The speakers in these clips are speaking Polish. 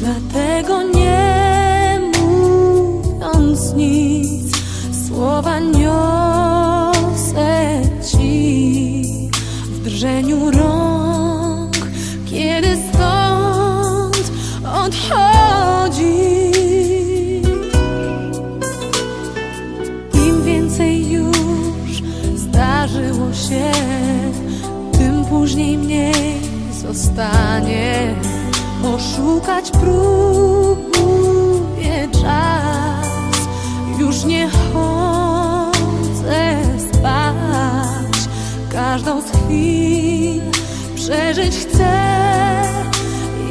Dlatego nie mówiąc nic, słowa niosę ci. W drżeniu rąk, kiedy stąd odchodzi. Im więcej już zdarzyło się, tym później mniej zostanie. Oszukać próbuje czas, już nie chodzę spać. Każdą z chwil przeżyć chcę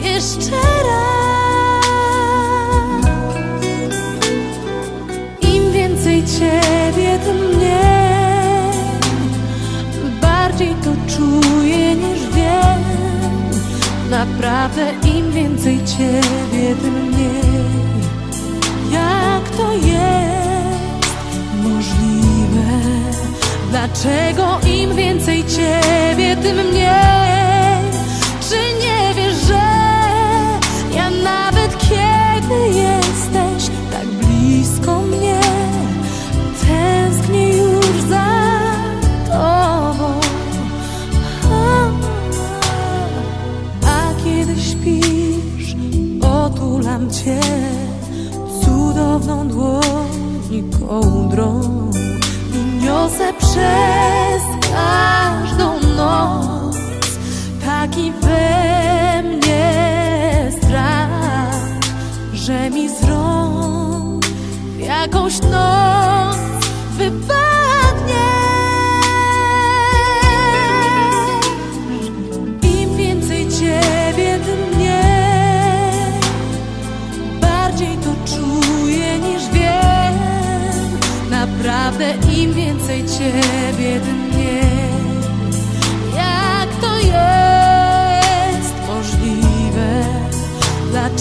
jeszcze raz. Naprawdę im więcej ciebie, tym mniej Jak to jest możliwe? Dlaczego im więcej ciebie, tym mniej? Dłoni kołdrą i niosę przez każdą noc taki we mnie strach, że mi z rąk jakąś noc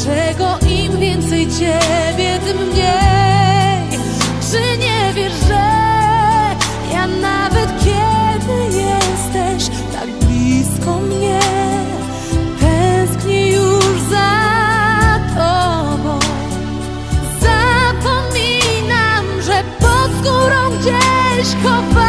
Dlaczego im więcej Ciebie, tym mniej? Czy nie wiesz, że ja nawet kiedy jesteś tak blisko mnie, tęsknię już za Tobą. Zapominam, że pod skórą gdzieś chowam.